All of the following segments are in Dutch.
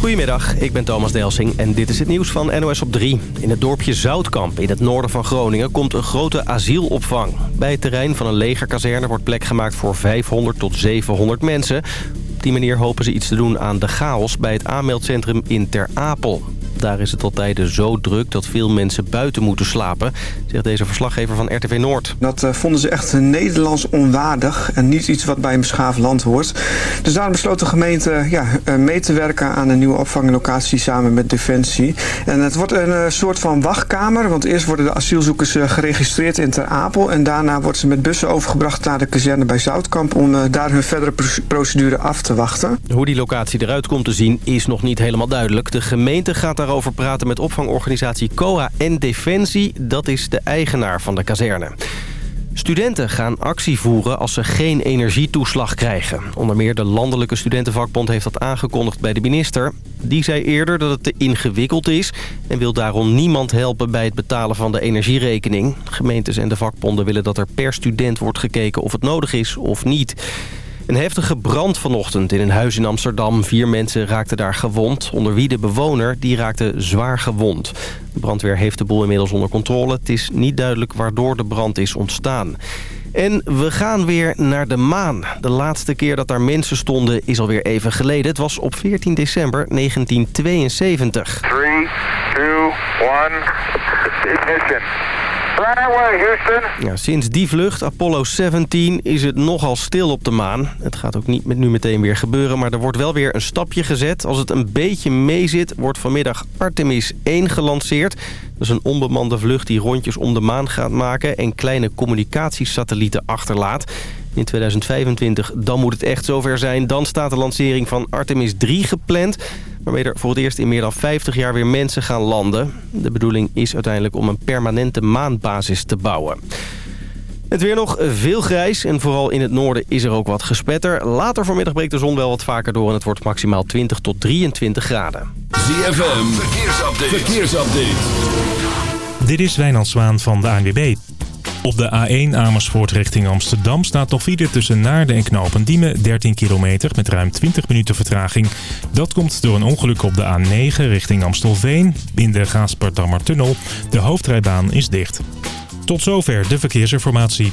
Goedemiddag, ik ben Thomas Delsing en dit is het nieuws van NOS op 3. In het dorpje Zoutkamp in het noorden van Groningen komt een grote asielopvang. Bij het terrein van een legerkazerne wordt plek gemaakt voor 500 tot 700 mensen. Op die manier hopen ze iets te doen aan de chaos bij het aanmeldcentrum in Ter Apel. Daar is het al tijden zo druk dat veel mensen buiten moeten slapen, zegt deze verslaggever van RTV Noord. Dat uh, vonden ze echt Nederlands onwaardig en niet iets wat bij een beschaafd land hoort. Dus daarom besloot de gemeente ja, uh, mee te werken aan een nieuwe opvanglocatie samen met Defensie. En het wordt een uh, soort van wachtkamer, want eerst worden de asielzoekers geregistreerd in Ter Apel en daarna worden ze met bussen overgebracht naar de kazerne bij Zoutkamp om daar hun verdere procedure af te wachten. Hoe die locatie eruit komt te zien is nog niet helemaal duidelijk. De gemeente gaat daar over praten met opvangorganisatie COA en Defensie. Dat is de eigenaar van de kazerne. Studenten gaan actie voeren als ze geen energietoeslag krijgen. Onder meer de Landelijke Studentenvakbond heeft dat aangekondigd bij de minister. Die zei eerder dat het te ingewikkeld is... en wil daarom niemand helpen bij het betalen van de energierekening. Gemeentes en de vakbonden willen dat er per student wordt gekeken of het nodig is of niet. Een heftige brand vanochtend in een huis in Amsterdam. Vier mensen raakten daar gewond, onder wie de bewoner. Die raakte zwaar gewond. De brandweer heeft de boel inmiddels onder controle. Het is niet duidelijk waardoor de brand is ontstaan. En we gaan weer naar de maan. De laatste keer dat daar mensen stonden is alweer even geleden. Het was op 14 december 1972. 3, 2, 1, ignition. Ja, sinds die vlucht, Apollo 17, is het nogal stil op de maan. Het gaat ook niet met nu meteen weer gebeuren, maar er wordt wel weer een stapje gezet. Als het een beetje meezit, wordt vanmiddag Artemis 1 gelanceerd. Dat is een onbemande vlucht die rondjes om de maan gaat maken... en kleine communicatiesatellieten achterlaat. In 2025, dan moet het echt zover zijn. Dan staat de lancering van Artemis 3 gepland waarmee er voor het eerst in meer dan 50 jaar weer mensen gaan landen. De bedoeling is uiteindelijk om een permanente maanbasis te bouwen. Het weer nog veel grijs en vooral in het noorden is er ook wat gespetter. Later vanmiddag breekt de zon wel wat vaker door en het wordt maximaal 20 tot 23 graden. ZFM, verkeersupdate. verkeersupdate. Dit is Wijnand Zwaan van de ANWB. Op de A1 Amersfoort richting Amsterdam staat nog file tussen Naarden en Knopendiemen 13 kilometer met ruim 20 minuten vertraging. Dat komt door een ongeluk op de A9 richting Amstelveen in de Gaasperdammertunnel. De hoofdrijbaan is dicht. Tot zover de verkeersinformatie.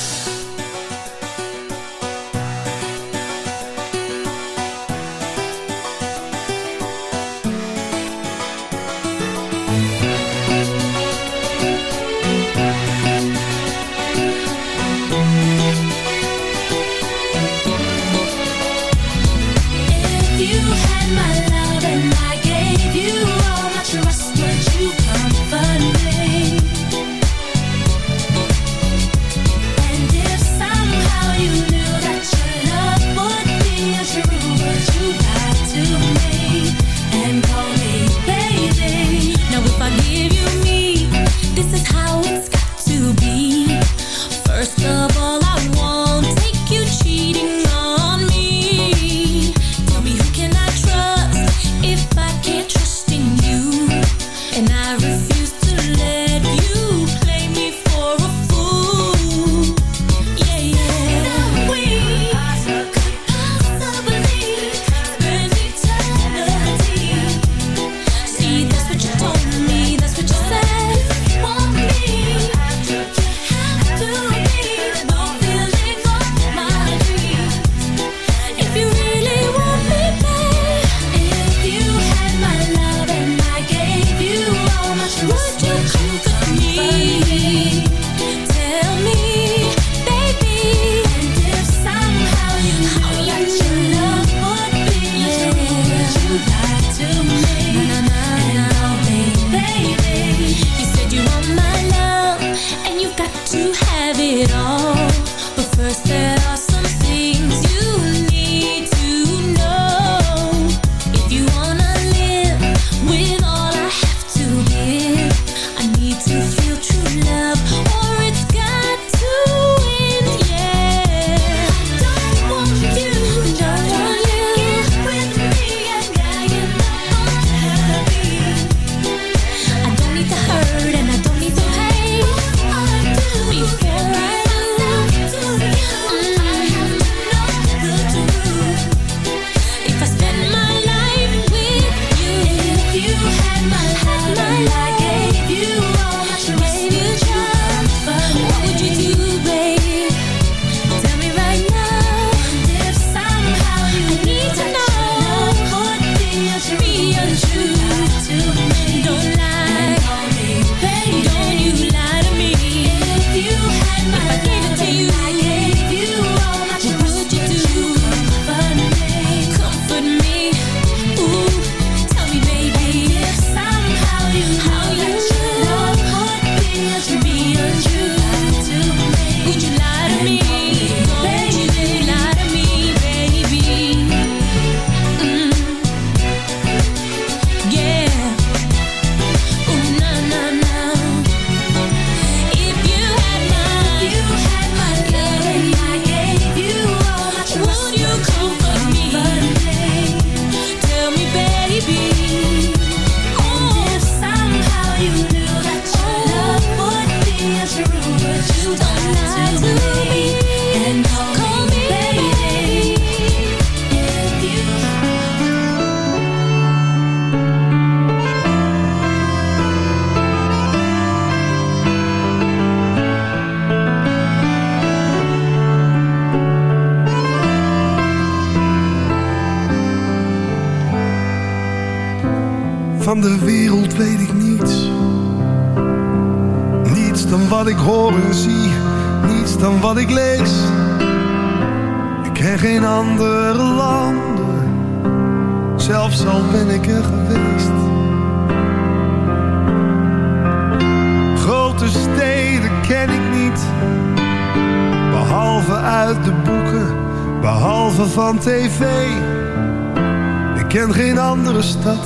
Ken geen andere stad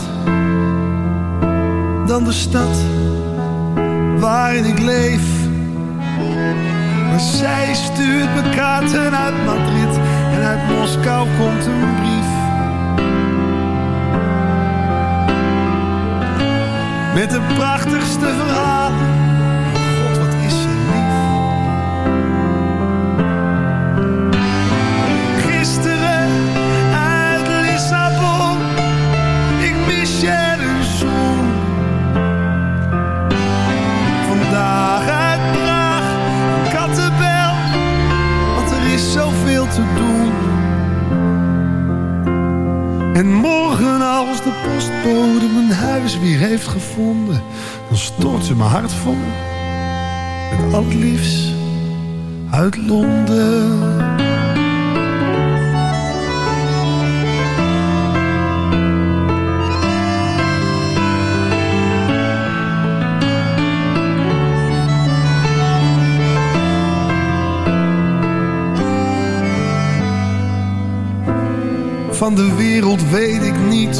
dan de stad waarin ik leef. Maar zij stuurt me kaarten uit Madrid en uit Moskou komt een brief. Met de prachtigste verhalen. Mijn huis weer heeft gevonden, dan stort ze mijn hart vol. Met al liefst uit Londen. Van de wereld weet ik niets.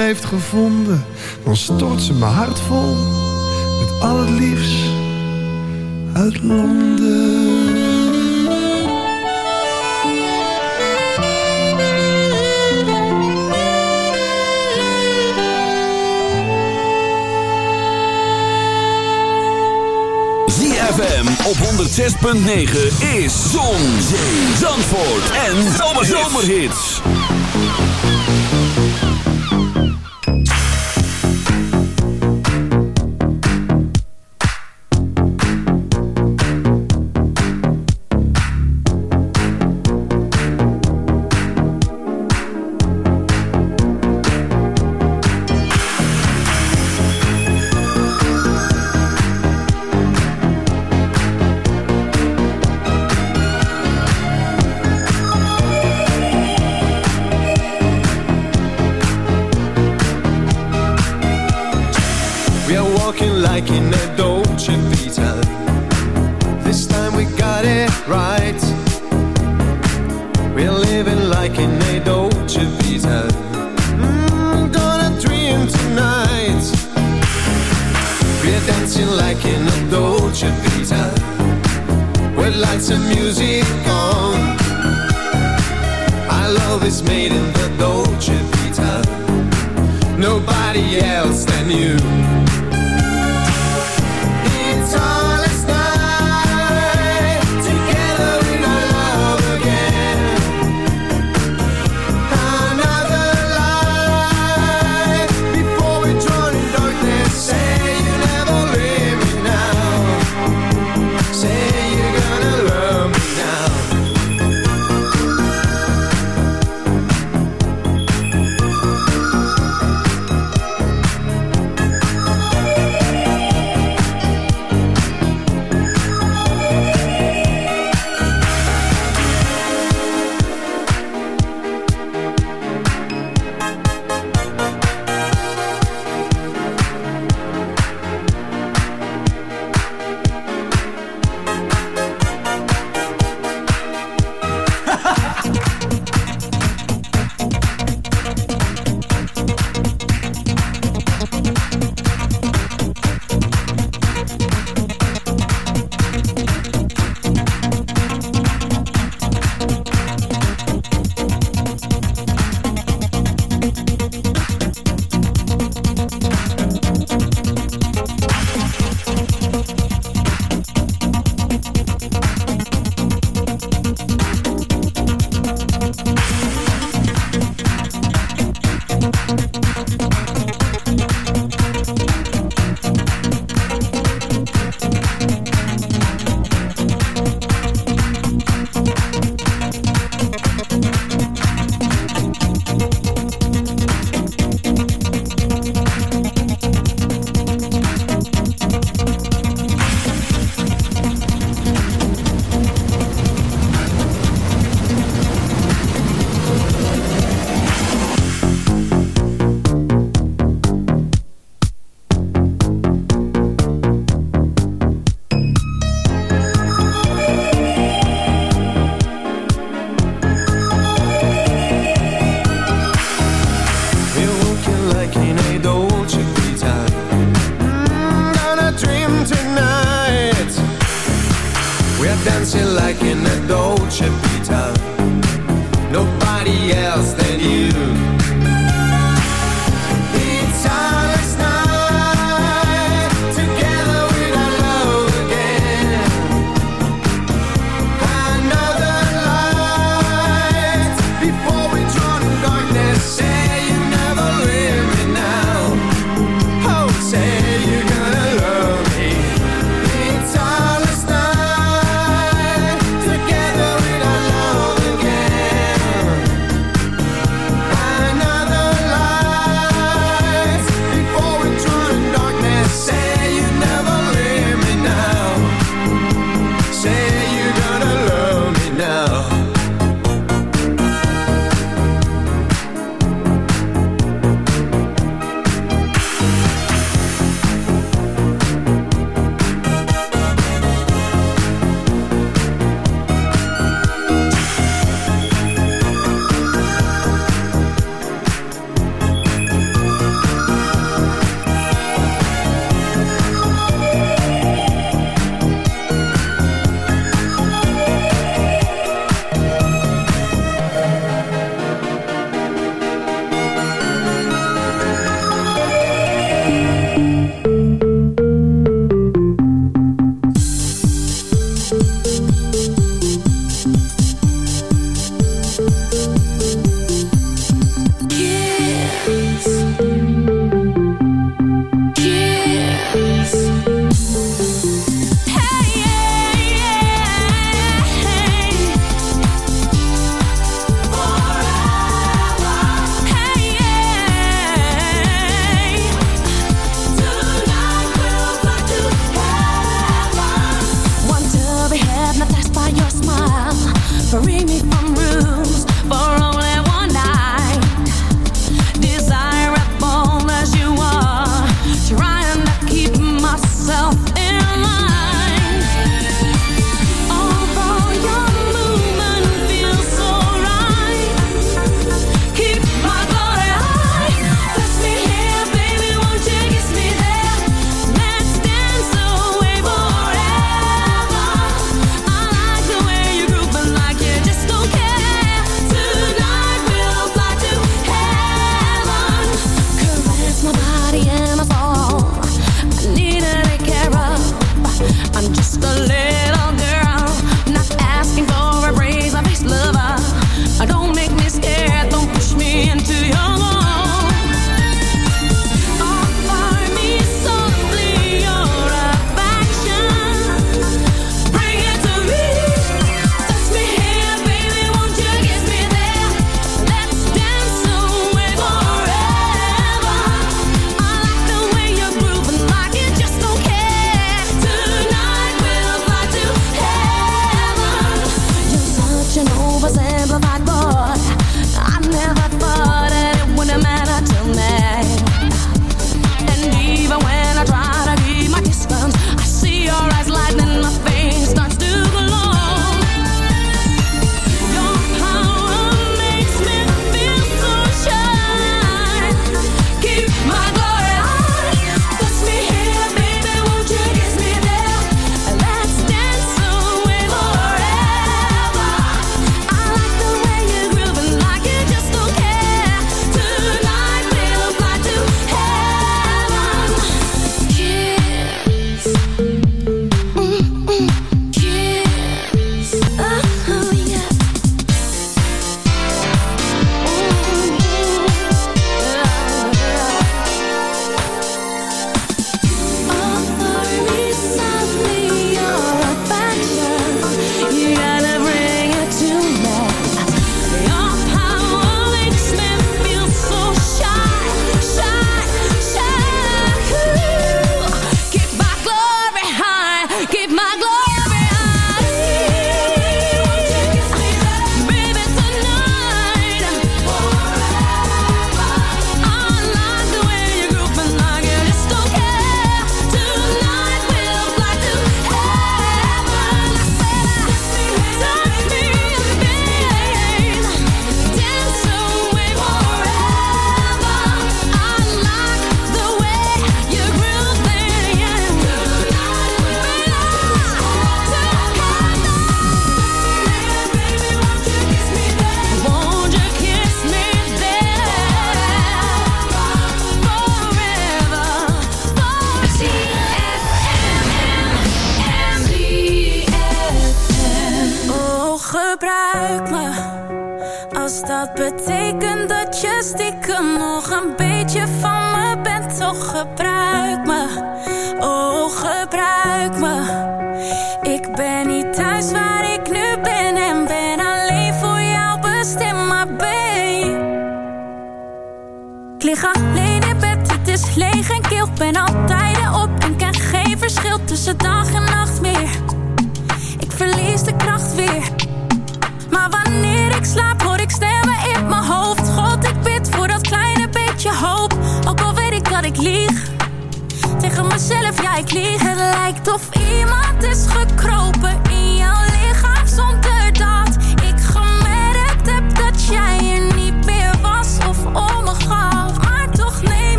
Heeft gevonden, dan stort ze mijn hart vol met al het liefst uit Londen. ZFM op 106.9 is Zon, Zee, Zandvoort en Zomerhits. We like in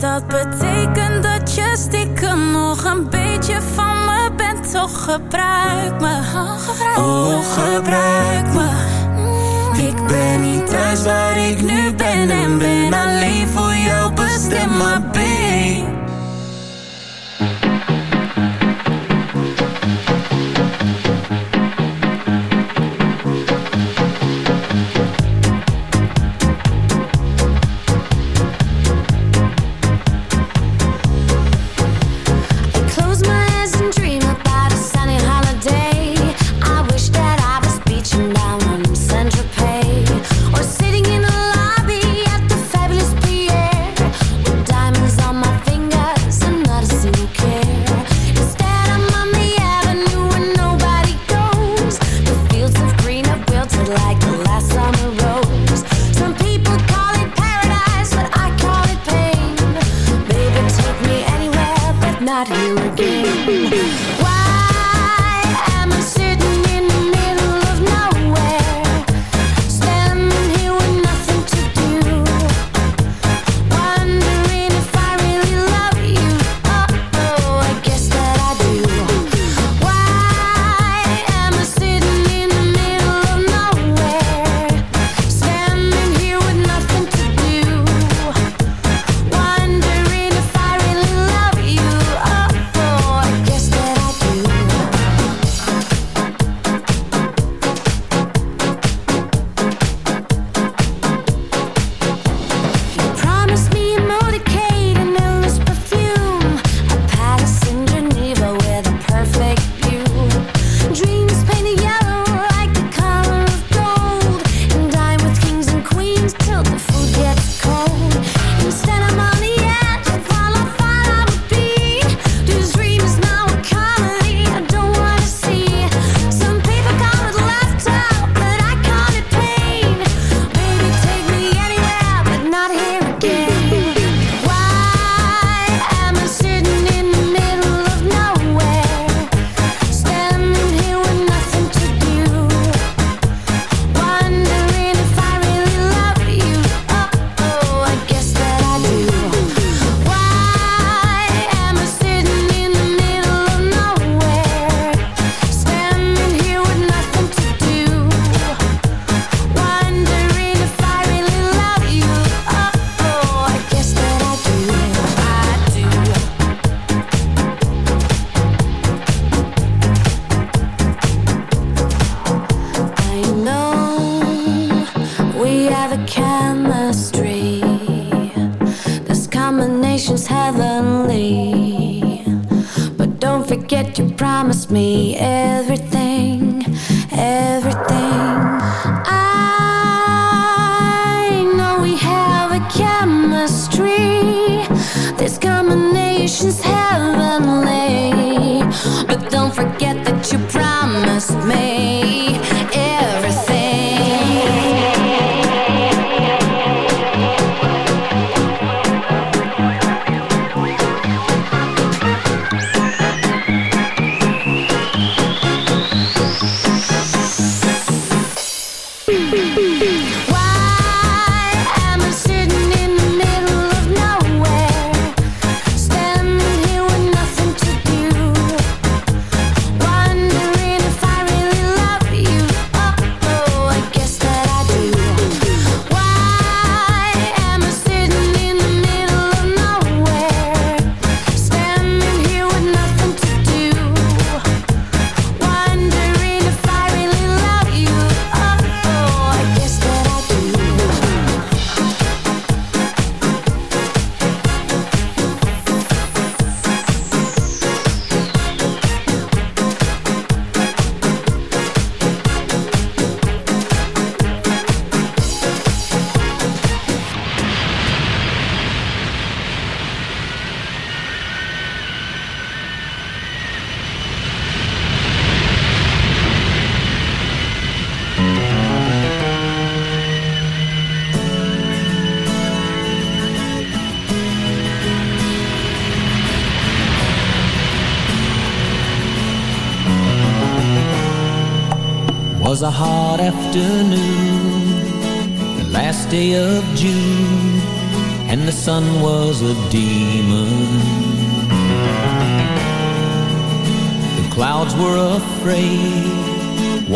dat betekent dat je stiekem nog een beetje van me bent. Toch gebruik me, oh gebruik, gebruik me. Ik ben niet thuis waar ik nu ben en ben alleen voor jou bestemd, maar babe.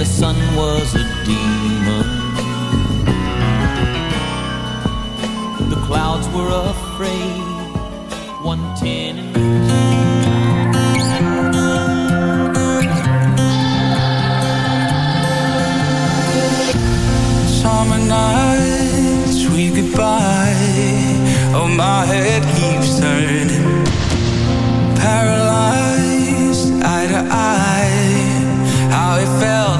the sun was a demon. The clouds were afraid, 110 summer nights we goodbye. Oh, my head keeps turning. Paralyzed, eye to eye. How it felt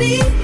need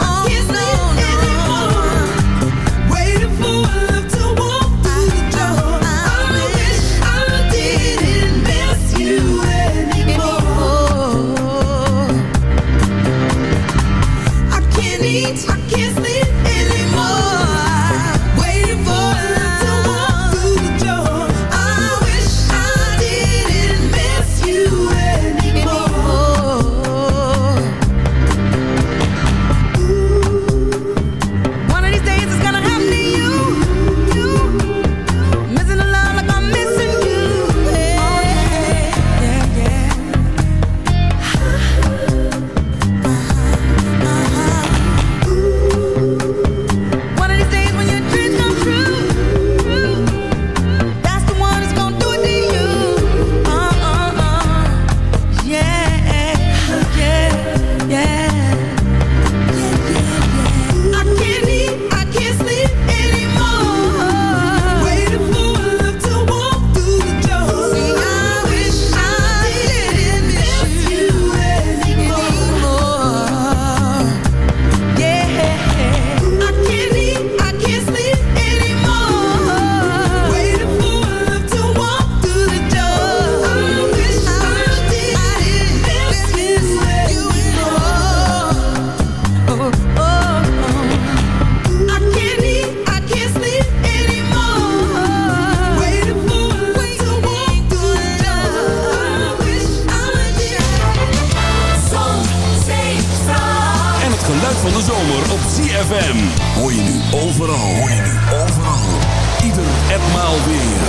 en maal weer.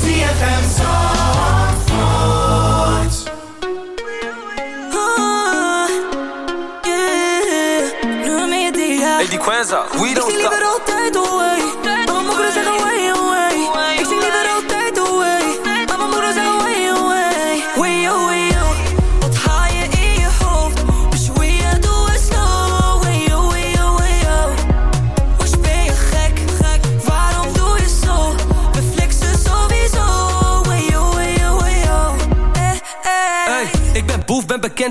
ZFM Zandvoort. Hey, die Quenza,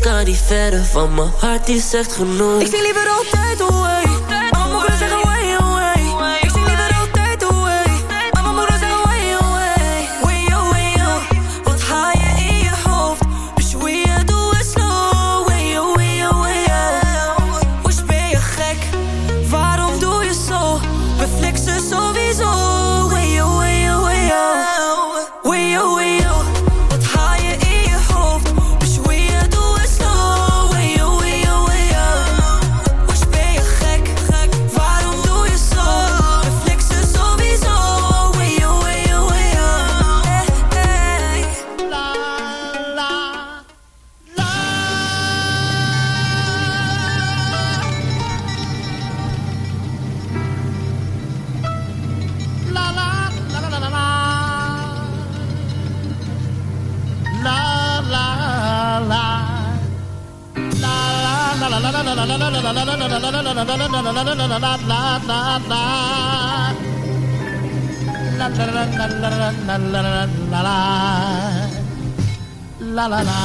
Kan niet verder van mijn hart, die zegt genoeg. Ik zie liever altijd away. Maar mijn moeder zegt away, away. Ik zie liever altijd away. Maar mijn moeder zegt away, away. Way, oh, way, oh. Wat haal je in je hoofd? Dus hoe je doe het slow. Way, oh, way, oh, way. Was ben je gek? Waarom doe je zo? We flexen sowieso. La la.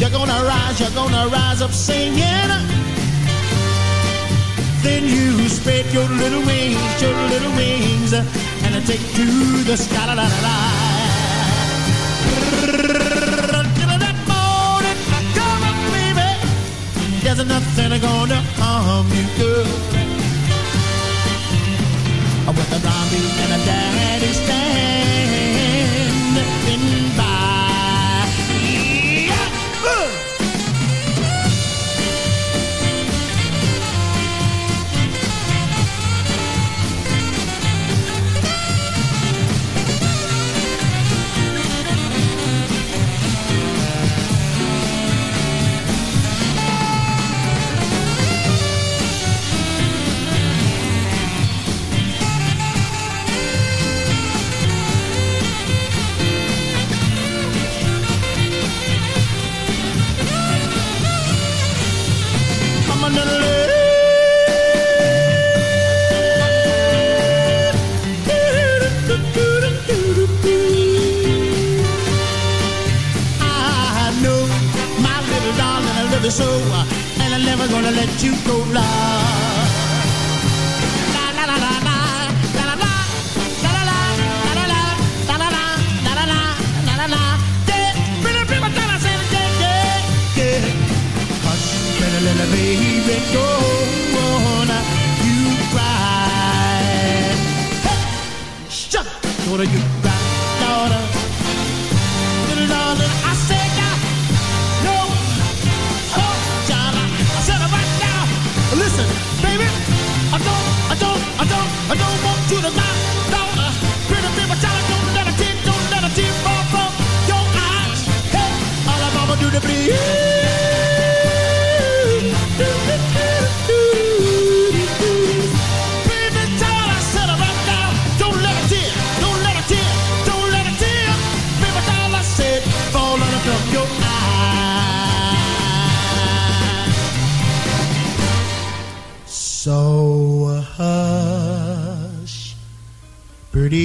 You're gonna rise, you're gonna rise up singing. Then you spread your little wings, your little wings, and take to the sky. La, la, la, that morning, baby. There's nothing gonna harm you, girl. With a mommy and a daddy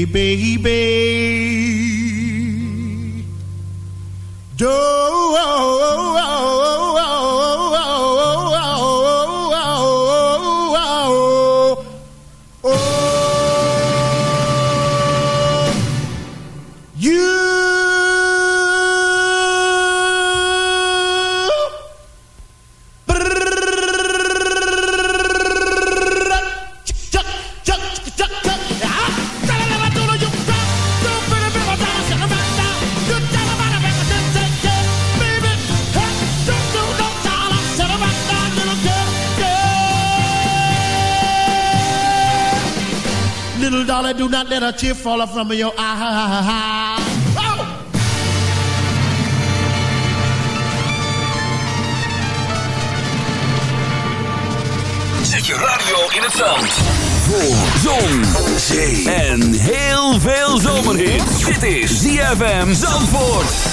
baby. Je vallen from your eye. ha Zet je radio in het zand. Voor zon, zee en heel veel zomerhit. Dit is ZFM Zandvoort.